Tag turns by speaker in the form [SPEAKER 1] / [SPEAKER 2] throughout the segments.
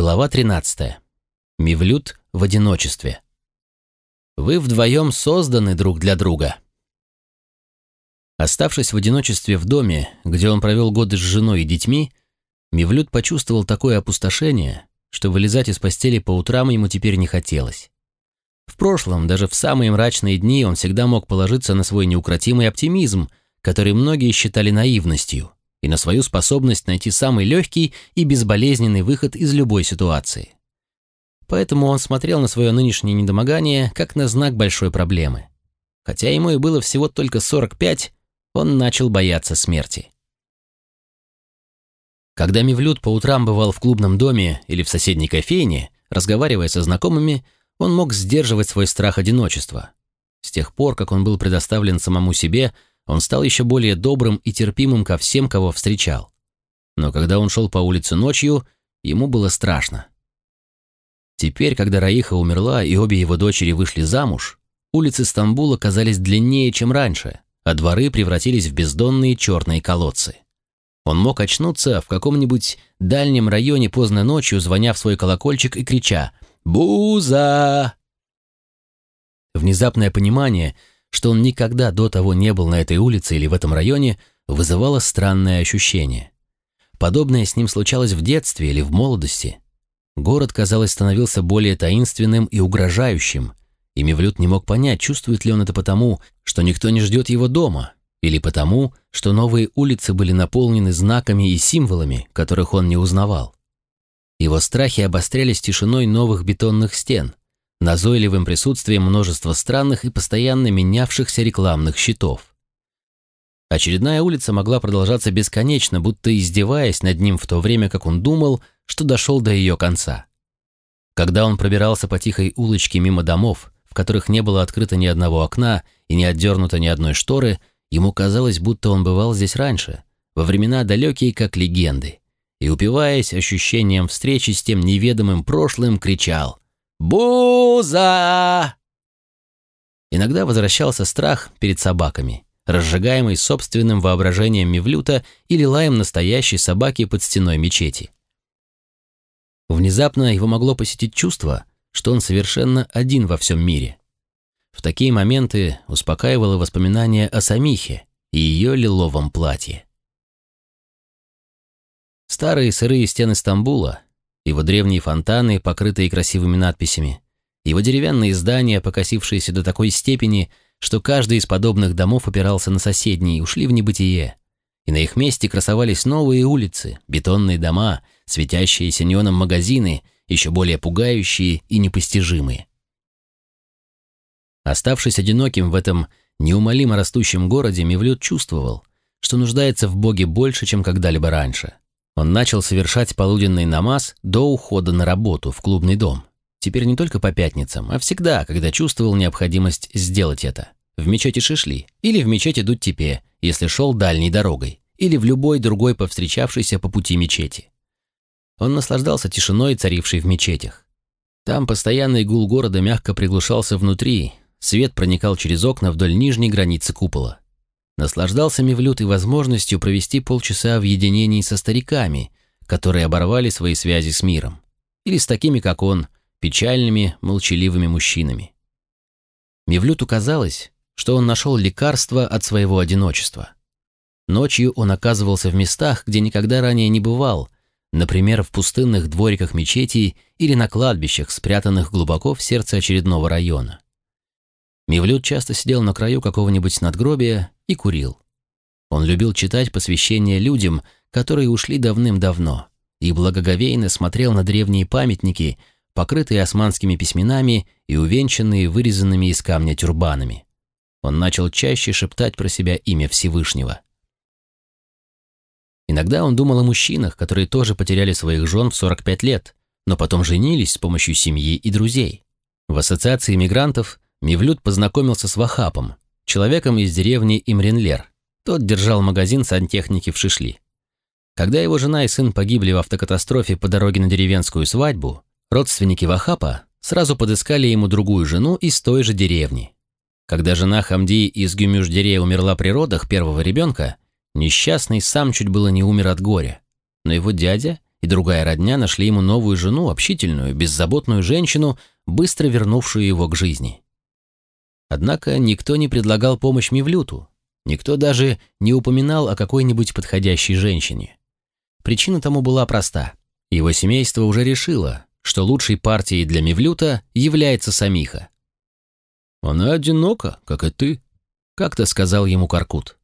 [SPEAKER 1] Глава 13. Мивлют в одиночестве. Вы вдвоем созданы друг для друга. Оставшись в одиночестве в доме, где он провел годы с женой и детьми, Мивлют почувствовал такое опустошение, что вылезать из постели по утрам ему теперь не хотелось. В прошлом, даже в самые мрачные дни, он всегда мог положиться на свой неукротимый оптимизм, который многие считали наивностью, и на свою способность найти самый легкий и безболезненный выход из любой ситуации. Поэтому он смотрел на свое нынешнее недомогание как на знак большой проблемы. Хотя ему и было всего только 45, он начал бояться смерти. Когда Мивлют по утрам бывал в клубном доме или в соседней кофейне, разговаривая со знакомыми, он мог сдерживать свой страх одиночества. С тех пор, как он был предоставлен самому себе, он стал еще более добрым и терпимым ко всем, кого встречал. Но когда он шел по улице ночью, ему было страшно. Теперь, когда Раиха умерла и обе его дочери вышли замуж, улицы Стамбула казались длиннее, чем раньше, а дворы превратились в бездонные черные колодцы. Он мог очнуться в каком-нибудь дальнем районе поздно ночью, звоня в свой колокольчик и крича «Буза!». Внезапное понимание, что он никогда до того не был на этой улице или в этом районе, вызывало странное ощущение. Подобное с ним случалось в детстве или в молодости – Город, казалось, становился более таинственным и угрожающим, и Мевлюд не мог понять, чувствует ли он это потому, что никто не ждет его дома, или потому, что новые улицы были наполнены знаками и символами, которых он не узнавал. Его страхи обострялись тишиной новых бетонных стен, назойливым присутствием множества странных и постоянно менявшихся рекламных щитов. Очередная улица могла продолжаться бесконечно, будто издеваясь над ним в то время, как он думал, что дошел до ее конца. Когда он пробирался по тихой улочке мимо домов, в которых не было открыто ни одного окна и не отдернуто ни одной шторы, ему казалось, будто он бывал здесь раньше, во времена далекие как легенды, и, упиваясь ощущением встречи с тем неведомым прошлым, кричал «Буза!». Иногда возвращался страх перед собаками – разжигаемый собственным воображением Мевлюта или лаем настоящей собаки под стеной мечети. Внезапно его могло посетить чувство, что он совершенно один во всем мире. В такие моменты успокаивало воспоминание о Самихе и ее лиловом платье. Старые сырые стены Стамбула, его древние фонтаны, покрытые красивыми надписями, его деревянные здания, покосившиеся до такой степени, что каждый из подобных домов опирался на соседний, ушли в небытие. И на их месте красовались новые улицы, бетонные дома, светящиеся неоном магазины, еще более пугающие и непостижимые. Оставшись одиноким в этом неумолимо растущем городе, Мевлюд чувствовал, что нуждается в Боге больше, чем когда-либо раньше. Он начал совершать полуденный намаз до ухода на работу в клубный дом. Теперь не только по пятницам, а всегда, когда чувствовал необходимость сделать это. В мечети Шишли или в мечети Дуттепе, если шел дальней дорогой, или в любой другой повстречавшейся по пути мечети. Он наслаждался тишиной, царившей в мечетях. Там постоянный гул города мягко приглушался внутри, свет проникал через окна вдоль нижней границы купола. Наслаждался Мевлют и возможностью провести полчаса в единении со стариками, которые оборвали свои связи с миром, или с такими, как он, печальными, молчаливыми мужчинами. Мевлюту казалось, что он нашел лекарство от своего одиночества. Ночью он оказывался в местах, где никогда ранее не бывал, например, в пустынных двориках мечетей или на кладбищах, спрятанных глубоко в сердце очередного района. Мевлют часто сидел на краю какого-нибудь надгробия и курил. Он любил читать посвящения людям, которые ушли давным-давно, и благоговейно смотрел на древние памятники, покрытые османскими письменами и увенчанные вырезанными из камня тюрбанами. Он начал чаще шептать про себя имя Всевышнего. Иногда он думал о мужчинах, которые тоже потеряли своих жен в 45 лет, но потом женились с помощью семьи и друзей. В ассоциации мигрантов Мивлют познакомился с Вахапом, человеком из деревни Имренлер. Тот держал магазин сантехники в Шишли. Когда его жена и сын погибли в автокатастрофе по дороге на деревенскую свадьбу, Родственники Вахапа сразу подыскали ему другую жену из той же деревни. Когда жена Хамди из Гюмюш-Дере умерла при родах первого ребенка, несчастный сам чуть было не умер от горя. Но его дядя и другая родня нашли ему новую жену, общительную, беззаботную женщину, быстро вернувшую его к жизни. Однако никто не предлагал помощь Мивлюту, никто даже не упоминал о какой-нибудь подходящей женщине. Причина тому была проста. Его семейство уже решило, что лучшей партией для Мивлюта является Самиха. «Она одинока, как и ты», — как-то сказал ему Каркут.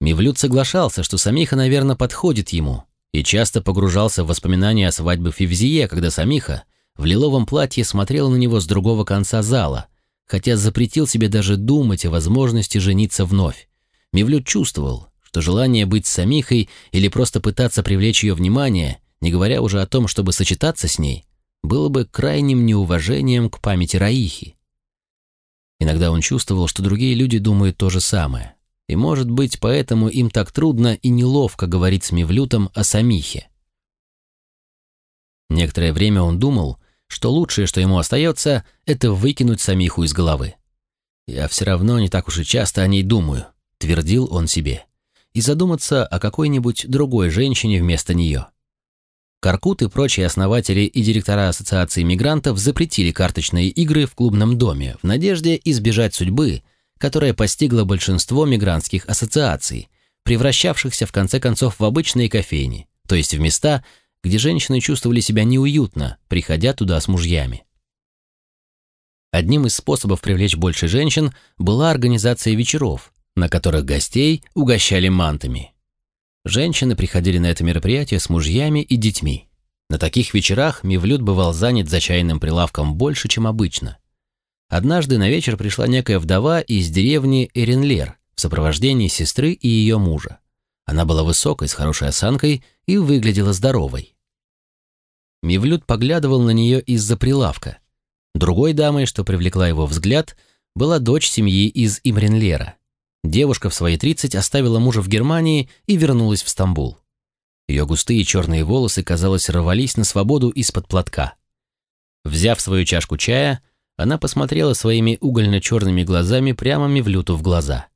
[SPEAKER 1] Мивлют соглашался, что Самиха, наверное, подходит ему, и часто погружался в воспоминания о свадьбе Фивзие, когда Самиха в лиловом платье смотрела на него с другого конца зала, хотя запретил себе даже думать о возможности жениться вновь. Мивлют чувствовал, что желание быть Самихой или просто пытаться привлечь ее внимание, не говоря уже о том, чтобы сочетаться с ней, было бы крайним неуважением к памяти Раихи. Иногда он чувствовал, что другие люди думают то же самое. И, может быть, поэтому им так трудно и неловко говорить с Мивлютом о Самихе. Некоторое время он думал, что лучшее, что ему остается, это выкинуть Самиху из головы. «Я все равно не так уж и часто о ней думаю», — твердил он себе, «и задуматься о какой-нибудь другой женщине вместо нее». Каркут и прочие основатели и директора Ассоциации мигрантов запретили карточные игры в клубном доме в надежде избежать судьбы, которая постигла большинство мигрантских ассоциаций, превращавшихся в конце концов в обычные кофейни, то есть в места, где женщины чувствовали себя неуютно, приходя туда с мужьями. Одним из способов привлечь больше женщин была организация вечеров, на которых гостей угощали мантами. Женщины приходили на это мероприятие с мужьями и детьми. На таких вечерах Мивлют бывал занят за чайным прилавком больше, чем обычно. Однажды на вечер пришла некая вдова из деревни Эренлер в сопровождении сестры и ее мужа. Она была высокой, с хорошей осанкой и выглядела здоровой. Мивлют поглядывал на нее из-за прилавка. Другой дамой, что привлекла его взгляд, была дочь семьи из Имренлера. Девушка в свои 30 оставила мужа в Германии и вернулась в Стамбул. Ее густые черные волосы, казалось, рвались на свободу из-под платка. Взяв свою чашку чая, она посмотрела своими угольно-черными глазами прямо Мевлюту в глаза.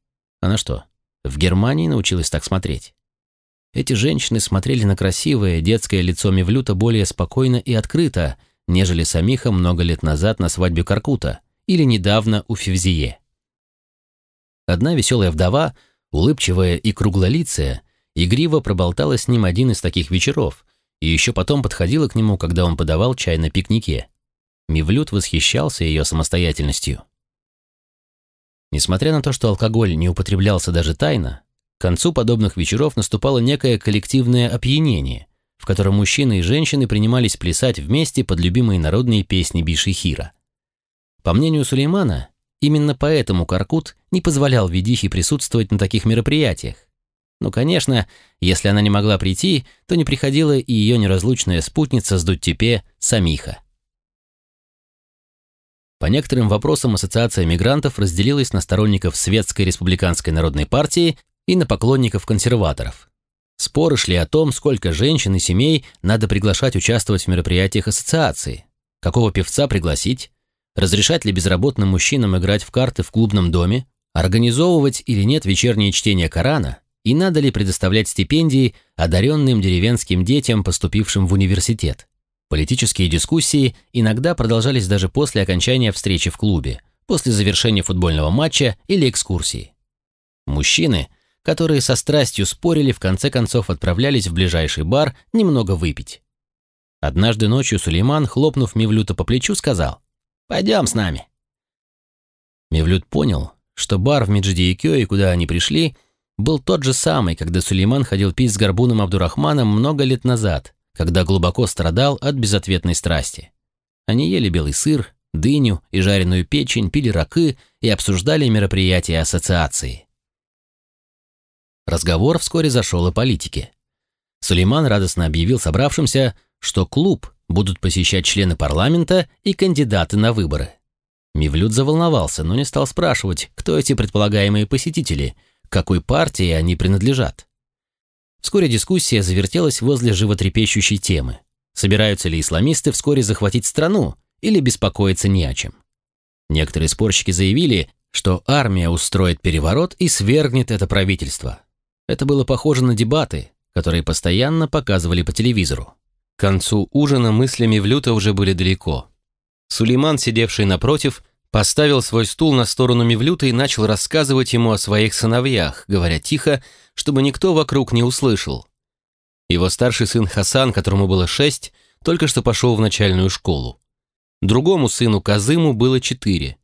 [SPEAKER 1] Она что, в Германии научилась так смотреть? Эти женщины смотрели на красивое детское лицо Мевлюта более спокойно и открыто, нежели самиха много лет назад на свадьбе Каркута или недавно у Февзие. Одна веселая вдова, улыбчивая и круглолицая, игриво проболтала с ним один из таких вечеров и еще потом подходила к нему, когда он подавал чай на пикнике. Мивлют восхищался ее самостоятельностью. Несмотря на то, что алкоголь не употреблялся даже тайно, к концу подобных вечеров наступало некое коллективное опьянение, в котором мужчины и женщины принимались плясать вместе под любимые народные песни Бишихира. По мнению Сулеймана, именно поэтому Каркут не позволял Ведихе присутствовать на таких мероприятиях. Ну, конечно, если она не могла прийти, то не приходила и ее неразлучная спутница с Дуттепе Самиха. По некоторым вопросам Ассоциация мигрантов разделилась на сторонников Светской республиканской народной партии и на поклонников консерваторов. Споры шли о том, сколько женщин и семей надо приглашать участвовать в мероприятиях ассоциации, какого певца пригласить, разрешать ли безработным мужчинам играть в карты в клубном доме, организовывать или нет вечернее чтение Корана и надо ли предоставлять стипендии одаренным деревенским детям, поступившим в университет. Политические дискуссии иногда продолжались даже после окончания встречи в клубе, после завершения футбольного матча или экскурсии. Мужчины, которые со страстью спорили, в конце концов отправлялись в ближайший бар немного выпить. Однажды ночью Сулейман, хлопнув Мевлюта по плечу, сказал «Пойдем с нами». Мевлют понял, что бар в Меджидиекёе, куда они пришли, был тот же самый, когда Сулейман ходил пить с Горбуном Абдурахманом много лет назад, когда глубоко страдал от безответной страсти. Они ели белый сыр, дыню и жареную печень, пили ракы и обсуждали мероприятия ассоциации. Разговор вскоре зашел о политике. Сулейман радостно объявил собравшимся, что клуб будут посещать члены парламента и кандидаты на выборы. Мивлют заволновался, но не стал спрашивать, кто эти предполагаемые посетители, какой партии они принадлежат. Вскоре дискуссия завертелась возле животрепещущей темы. Собираются ли исламисты вскоре захватить страну или беспокоиться не о чем? Некоторые спорщики заявили, что армия устроит переворот и свергнет это правительство. Это было похоже на дебаты, которые постоянно показывали по телевизору. К концу ужина мысли Мевлюта уже были далеко. Сулейман, сидевший напротив, поставил свой стул на сторону Мевлюта и начал рассказывать ему о своих сыновьях, говоря тихо, чтобы никто вокруг не услышал. Его старший сын Хасан, которому было шесть, только что пошел в начальную школу. Другому сыну Казыму было четыре.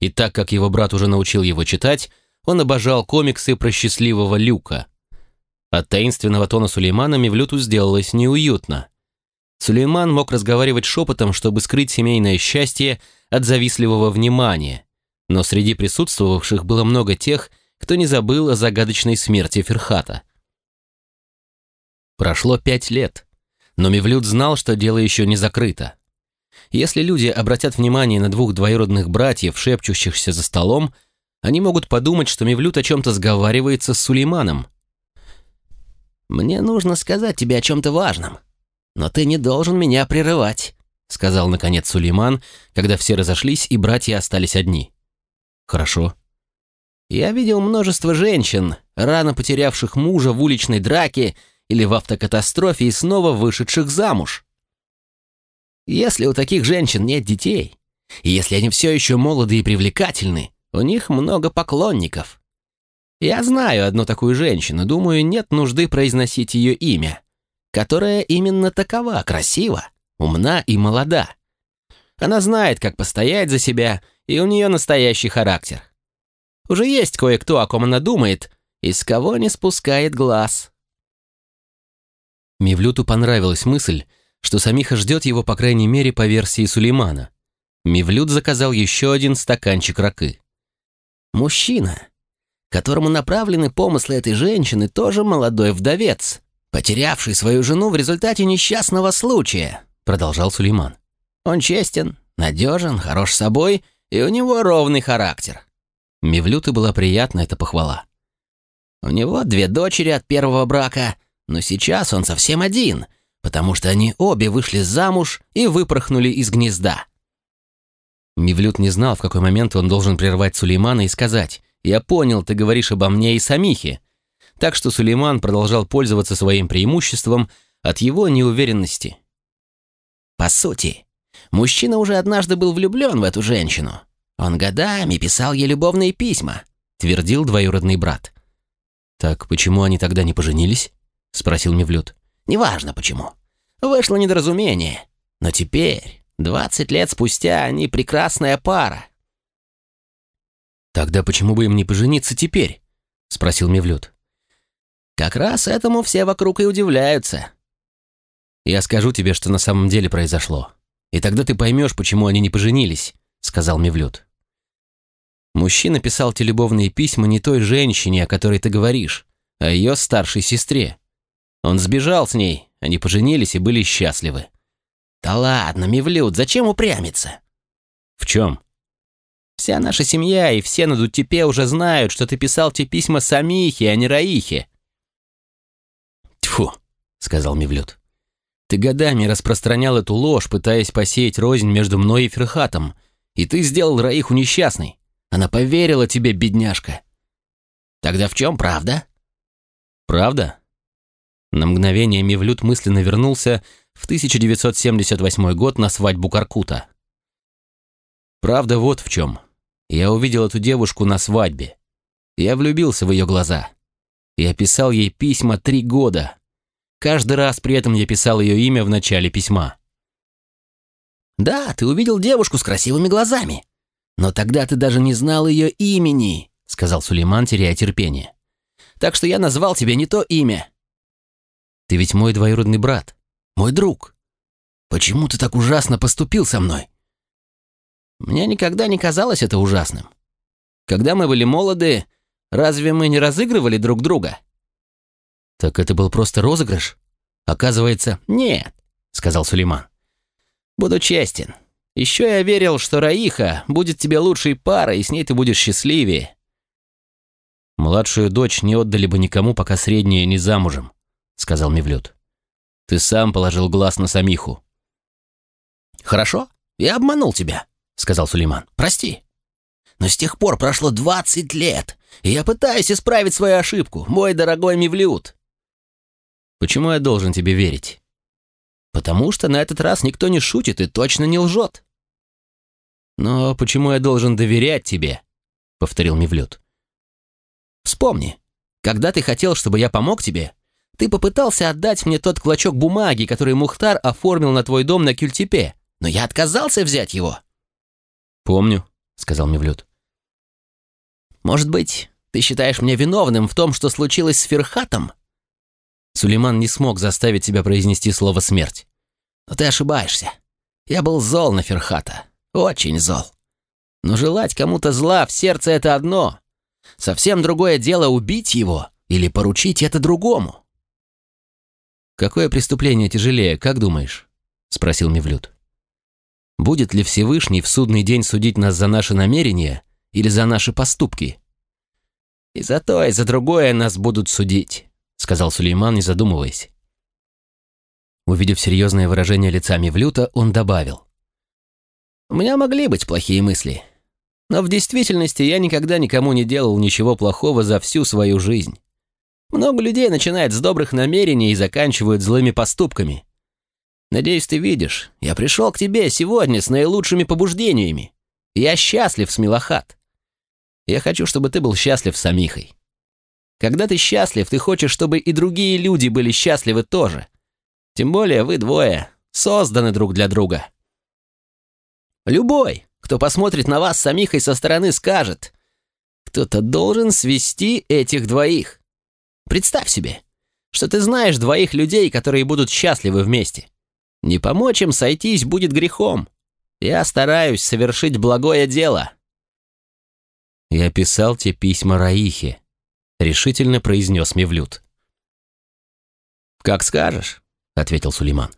[SPEAKER 1] И так как его брат уже научил его читать, он обожал комиксы про счастливого Люка. От таинственного тона Сулеймана Мевлюту сделалось неуютно. Сулейман мог разговаривать шепотом, чтобы скрыть семейное счастье от завистливого внимания, но среди присутствовавших было много тех, кто не забыл о загадочной смерти Ферхата. Прошло пять лет, но Мевлюд знал, что дело еще не закрыто. Если люди обратят внимание на двух двоюродных братьев, шепчущихся за столом, они могут подумать, что Мевлюд о чем-то сговаривается с Сулейманом.
[SPEAKER 2] «Мне нужно сказать тебе о чем-то важном, но ты не должен меня прерывать», сказал наконец Сулейман, когда все разошлись и братья остались одни.
[SPEAKER 1] «Хорошо».
[SPEAKER 2] «Я видел множество женщин, рано потерявших мужа в уличной драке или в автокатастрофе и снова вышедших замуж. Если у таких женщин нет детей, и если они все еще молоды и привлекательны, у них много поклонников. Я знаю одну такую женщину, думаю, нет нужды произносить ее имя, которая именно такова, красива, умна и молода. Она знает, как постоять за себя, и у нее настоящий характер. Уже есть кое-кто, о ком она думает, и с кого не спускает глаз.
[SPEAKER 1] Мивлюту понравилась мысль, что Самиха ждет его, по крайней мере, по версии Сулеймана. Мивлют заказал еще один стаканчик ракы.
[SPEAKER 2] «Мужчина, которому направлены помыслы этой женщины, тоже молодой вдовец, потерявший свою жену в результате несчастного случая», продолжал Сулейман. «Он честен, надежен, хорош собой, и у него ровный характер».
[SPEAKER 1] Мивлюту была приятна эта похвала.
[SPEAKER 2] «У него две дочери от первого брака, но сейчас он совсем один — потому что они обе вышли замуж и выпорхнули из гнезда.
[SPEAKER 1] Мивлют не знал, в какой момент он должен прервать Сулеймана и сказать «Я понял, ты говоришь обо мне и Самихе». Так что Сулейман продолжал пользоваться своим преимуществом от его неуверенности.
[SPEAKER 2] По сути, мужчина уже однажды был влюблен в эту женщину. Он годами писал ей любовные письма,
[SPEAKER 1] твердил двоюродный брат. «Так почему они тогда не поженились?» — спросил Мивлют.
[SPEAKER 2] Неважно почему. Вышло недоразумение. Но теперь, двадцать лет спустя, они прекрасная пара.
[SPEAKER 1] «Тогда почему бы им не пожениться теперь?» — спросил Мевлюд.
[SPEAKER 2] «Как раз этому все вокруг и удивляются».
[SPEAKER 1] «Я скажу тебе, что на самом деле произошло. И тогда ты поймешь, почему они не поженились», — сказал Мевлюд. Мужчина писал те любовные письма не той женщине, о которой ты говоришь, а ее старшей сестре. Он сбежал с ней, они поженились и были счастливы.
[SPEAKER 2] «Да ладно, Мивлют, зачем упрямиться?»
[SPEAKER 1] «В чем?»
[SPEAKER 2] «Вся наша семья и все на Дуттепе уже знают, что ты писал те письма Самихе, а не Раихе».
[SPEAKER 1] «Тьфу», — сказал Мивлют. «Ты годами распространял эту ложь, пытаясь посеять рознь между мной и Ферхатом, и ты сделал Раиху несчастной. Она поверила тебе, бедняжка».
[SPEAKER 2] «Тогда в чем правда?»
[SPEAKER 1] «Правда? На мгновение Мивлют мысленно вернулся в 1978 год на свадьбу Каркута. Правда вот в чем. Я увидел эту девушку на свадьбе. Я влюбился в ее глаза. Я писал ей письма три года. Каждый раз при этом я писал ее имя в начале письма.
[SPEAKER 2] «Да, ты увидел девушку с красивыми глазами. Но тогда ты даже не знал ее имени», — сказал Сулейман, теряя терпение. «Так что я назвал тебе не то имя.
[SPEAKER 1] Ты ведь мой двоюродный брат, мой друг.
[SPEAKER 2] Почему ты так ужасно поступил со мной? Мне никогда не казалось это ужасным. Когда мы были молоды, разве мы не разыгрывали друг друга?
[SPEAKER 1] Так это был просто розыгрыш? Оказывается,
[SPEAKER 2] нет, сказал Сулейман. Буду честен. Еще я верил, что Раиха будет тебе лучшей парой, и с ней ты будешь счастливее.
[SPEAKER 1] Младшую дочь не отдали бы никому, пока средняя не замужем сказал Мевлюд. «Ты сам положил глаз на Самиху».
[SPEAKER 2] «Хорошо, я обманул тебя», — сказал Сулейман. «Прости. Но с тех пор прошло двадцать лет, и я пытаюсь исправить свою ошибку, мой дорогой Мевлюд».
[SPEAKER 1] Почему я должен тебе верить?
[SPEAKER 2] Потому что на этот раз никто не шутит и точно не лжет.
[SPEAKER 1] Но почему я должен доверять тебе? Повторил Мивлют.
[SPEAKER 2] Вспомни, когда ты хотел, чтобы я помог тебе, ты попытался отдать мне тот клочок бумаги, который Мухтар оформил на твой дом на Кюльтепе, но я отказался взять его.
[SPEAKER 1] Помню, сказал Мивлют.
[SPEAKER 2] Может быть, ты считаешь меня виновным в том, что случилось с Ферхатом?
[SPEAKER 1] Сулейман не смог заставить себя произнести слово «смерть».
[SPEAKER 2] Но ты ошибаешься. Я был зол на Ферхата. Очень зол. Но желать кому-то зла в сердце — это одно. Совсем другое дело убить его или поручить это другому.
[SPEAKER 1] «Какое преступление тяжелее, как думаешь?» — спросил Мевлюд. «Будет ли Всевышний в судный день судить нас за наши намерения или за наши поступки?»
[SPEAKER 2] «И за то, и за другое нас будут судить сказал Сулейман, не задумываясь.
[SPEAKER 1] Увидев серьезное выражение лица Мевлюта, он добавил.
[SPEAKER 2] «У меня могли быть плохие мысли, но в действительности я никогда никому не делал ничего плохого за всю свою жизнь. Много людей начинают с добрых намерений и заканчивают злыми поступками. Надеюсь, ты видишь, я пришел к тебе сегодня с наилучшими побуждениями. Я счастлив с Милохат. Я хочу, чтобы ты был счастлив с Амихой. Когда ты счастлив, ты хочешь, чтобы и другие люди были счастливы тоже. Тем более вы двое созданы друг для друга. Любой, кто посмотрит на вас самих и со стороны, скажет, кто-то должен свести этих двоих. Представь себе, что ты знаешь двоих людей, которые будут счастливы вместе. Не помочь им сойтись будет грехом. Я стараюсь совершить благое дело.
[SPEAKER 1] Я писал те письма Раихе, — решительно произнес Мевлюд.
[SPEAKER 2] «Как скажешь», — ответил Сулейман.